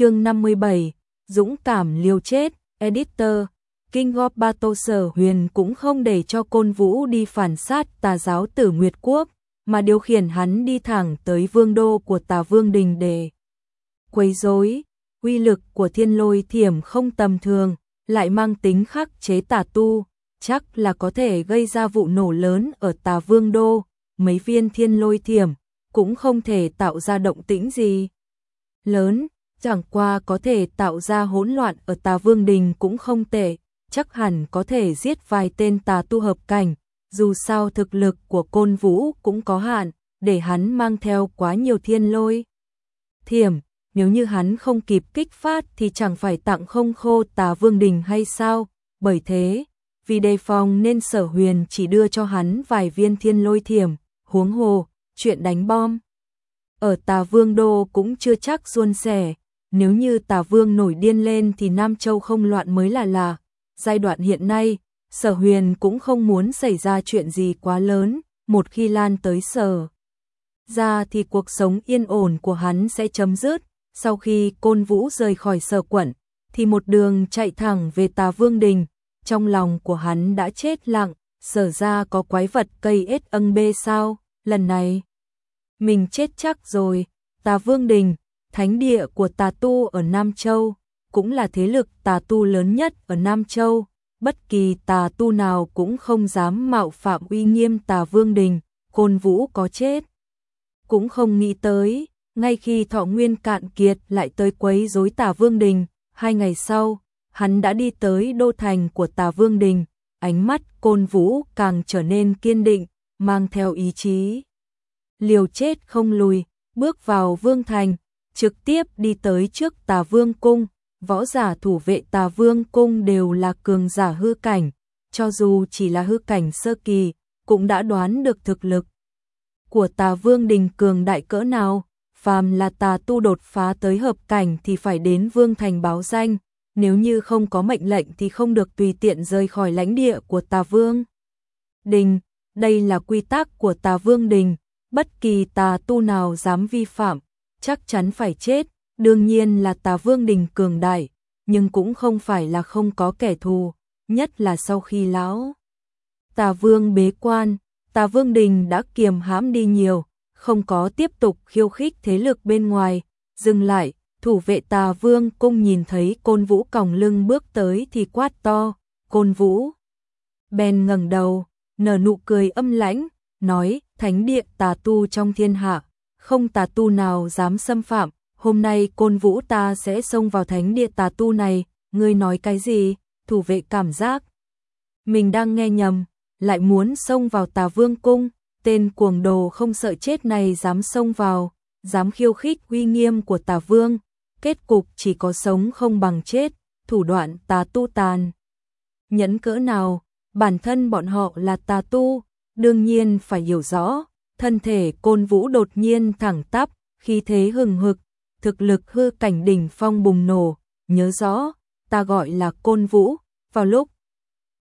chương 57, Dũng cảm liều chết, editor, King of Battle Sở Huyền cũng không để cho côn vũ đi phản sát tà giáo tử Nguyệt Quốc, mà điều khiển hắn đi thẳng tới vương đô của tà vương đình để quấy rối. Uy lực của thiên lôi thiểm không tầm thường, lại mang tính khắc chế tà tu, chắc là có thể gây ra vụ nổ lớn ở tà vương đô, mấy viên thiên lôi thiểm cũng không thể tạo ra động tĩnh gì. Lớn, chẳng qua có thể tạo ra hỗn loạn ở tà vương đình cũng không tệ, chắc hẳn có thể giết vài tên tà tu hợp cảnh, dù sao thực lực của côn vũ cũng có hạn, để hắn mang theo quá nhiều thiên lôi. Thiểm, nếu như hắn không kịp kích phát thì chẳng phải tặng không khô tà vương đình hay sao, bởi thế, vì đề phòng nên sở huyền chỉ đưa cho hắn vài viên thiên lôi thiểm, huống hồ, chuyện đánh bom. Ở tà vương đô cũng chưa chắc suôn sẻ, nếu như tà vương nổi điên lên thì Nam Châu không loạn mới là là Giai đoạn hiện nay, sở huyền cũng không muốn xảy ra chuyện gì quá lớn, một khi lan tới sở. Ra thì cuộc sống yên ổn của hắn sẽ chấm dứt, sau khi côn vũ rời khỏi sở quận, thì một đường chạy thẳng về tà vương đình, trong lòng của hắn đã chết lặng, sở ra có quái vật cây ết âng bê sao, lần này. Mình chết chắc rồi, tà vương đình, thánh địa của tà tu ở Nam Châu, cũng là thế lực tà tu lớn nhất ở Nam Châu, bất kỳ tà tu nào cũng không dám mạo phạm uy nghiêm tà vương đình, côn vũ có chết. Cũng không nghĩ tới, ngay khi thọ nguyên cạn kiệt lại tới quấy rối tà vương đình, hai ngày sau, hắn đã đi tới đô thành của tà vương đình, ánh mắt côn vũ càng trở nên kiên định, mang theo ý chí. Liều chết không lùi, bước vào vương thành, trực tiếp đi tới trước tà vương cung, võ giả thủ vệ tà vương cung đều là cường giả hư cảnh, cho dù chỉ là hư cảnh sơ kỳ, cũng đã đoán được thực lực của tà vương đình cường đại cỡ nào, phàm là tà tu đột phá tới hợp cảnh thì phải đến vương thành báo danh, nếu như không có mệnh lệnh thì không được tùy tiện rời khỏi lãnh địa của tà vương. Đình, đây là quy tắc của tà vương đình, bất kỳ tà tu nào dám vi phạm, chắc chắn phải chết, đương nhiên là tà vương đình cường đại, nhưng cũng không phải là không có kẻ thù, nhất là sau khi lão. Tà vương bế quan, tà vương đình đã kiềm hãm đi nhiều, không có tiếp tục khiêu khích thế lực bên ngoài, dừng lại, thủ vệ tà vương cung nhìn thấy côn vũ còng lưng bước tới thì quát to, côn vũ. Ben ngẩng đầu, nở nụ cười âm lãnh, nói, thánh địa tà tu trong thiên hạ, không tà tu nào dám xâm phạm, hôm nay côn vũ ta sẽ xông vào thánh địa tà tu này, ngươi nói cái gì, thủ vệ cảm giác. Mình đang nghe nhầm, lại muốn xông vào tà vương cung, tên cuồng đồ không sợ chết này dám xông vào, dám khiêu khích uy nghiêm của tà vương, kết cục chỉ có sống không bằng chết, thủ đoạn tà tu tàn. Nhẫn cỡ nào, bản thân bọn họ là tà tu, đương nhiên phải hiểu rõ, thân thể côn vũ đột nhiên thẳng tắp, khi thế hừng hực, thực lực hư cảnh đỉnh phong bùng nổ, nhớ rõ, ta gọi là côn vũ, vào lúc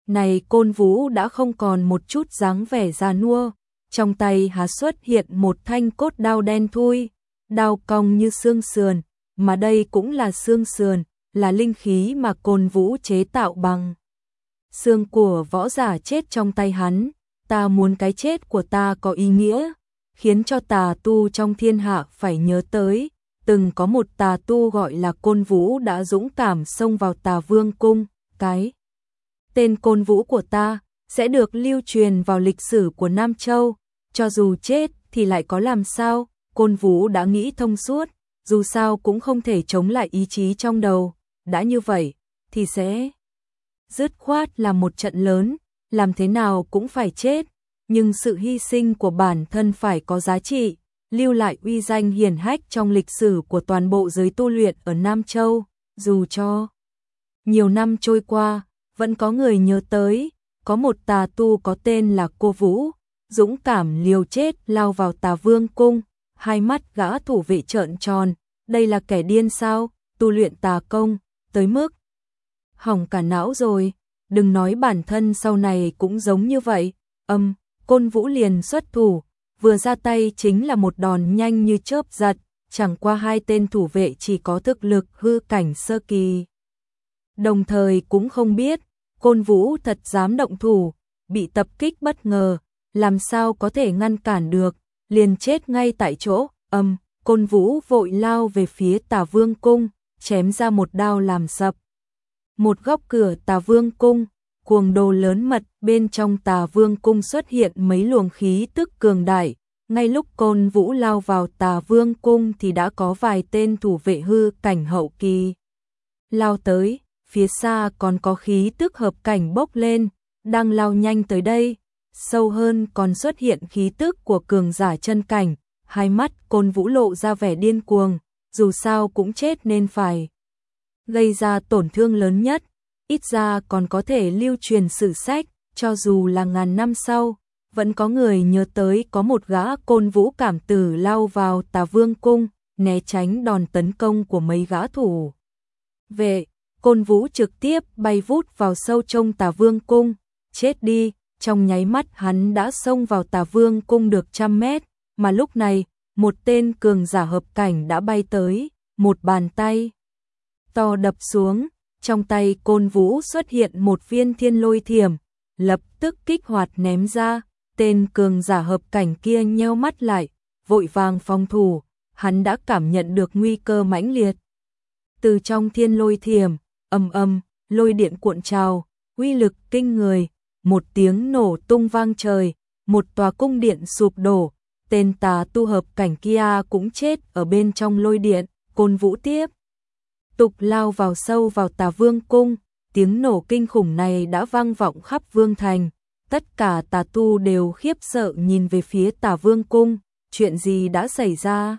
này côn vũ đã không còn một chút dáng vẻ già nua, trong tay há xuất hiện một thanh cốt đao đen thui, đao cong như xương sườn, mà đây cũng là xương sườn, là linh khí mà côn vũ chế tạo bằng. Xương của võ giả chết trong tay hắn, ta muốn cái chết của ta có ý nghĩa, khiến cho tà tu trong thiên hạ phải nhớ tới, từng có một tà tu gọi là côn vũ đã dũng cảm xông vào tà vương cung, cái tên côn vũ của ta sẽ được lưu truyền vào lịch sử của Nam Châu, cho dù chết thì lại có làm sao, côn vũ đã nghĩ thông suốt, dù sao cũng không thể chống lại ý chí trong đầu, đã như vậy, thì sẽ dứt khoát là một trận lớn, làm thế nào cũng phải chết, nhưng sự hy sinh của bản thân phải có giá trị, lưu lại uy danh hiển hách trong lịch sử của toàn bộ giới tu luyện ở Nam Châu, dù cho nhiều năm trôi qua, vẫn có người nhớ tới, có một tà tu có tên là Cô Vũ, dũng cảm liều chết lao vào tà vương cung, hai mắt gã thủ vệ trợn tròn, đây là kẻ điên sao, tu luyện tà công, tới mức hỏng cả não rồi, đừng nói bản thân sau này cũng giống như vậy, âm, côn vũ liền xuất thủ, vừa ra tay chính là một đòn nhanh như chớp giật, chẳng qua hai tên thủ vệ chỉ có thực lực hư cảnh sơ kỳ. Đồng thời cũng không biết, côn vũ thật dám động thủ, bị tập kích bất ngờ, làm sao có thể ngăn cản được, liền chết ngay tại chỗ, âm, côn vũ vội lao về phía tà vương cung, chém ra một đao làm sập. Một góc cửa tà vương cung, cuồng đồ lớn mật bên trong tà vương cung xuất hiện mấy luồng khí tức cường đại. Ngay lúc côn vũ lao vào tà vương cung thì đã có vài tên thủ vệ hư cảnh hậu kỳ. Lao tới, phía xa còn có khí tức hợp cảnh bốc lên, đang lao nhanh tới đây. Sâu hơn còn xuất hiện khí tức của cường giả chân cảnh, hai mắt côn vũ lộ ra vẻ điên cuồng, dù sao cũng chết nên phải. Gây ra tổn thương lớn nhất, ít ra còn có thể lưu truyền sử sách, cho dù là ngàn năm sau, vẫn có người nhớ tới có một gã côn vũ cảm tử lao vào tà vương cung, né tránh đòn tấn công của mấy gã thủ. Vệ, côn vũ trực tiếp bay vút vào sâu trong tà vương cung, chết đi, trong nháy mắt hắn đã xông vào tà vương cung được trăm mét, mà lúc này, một tên cường giả hợp cảnh đã bay tới, một bàn tay to đập xuống, trong tay côn vũ xuất hiện một viên thiên lôi thiểm, lập tức kích hoạt ném ra, tên cường giả hợp cảnh kia nheo mắt lại, vội vàng phòng thủ, hắn đã cảm nhận được nguy cơ mãnh liệt. Từ trong thiên lôi thiểm, âm âm, lôi điện cuộn trào, uy lực kinh người, một tiếng nổ tung vang trời, một tòa cung điện sụp đổ, tên tà tu hợp cảnh kia cũng chết ở bên trong lôi điện, côn vũ tiếp. Tục lao vào sâu vào tà vương cung, tiếng nổ kinh khủng này đã vang vọng khắp vương thành. Tất cả tà tu đều khiếp sợ nhìn về phía tà vương cung, chuyện gì đã xảy ra?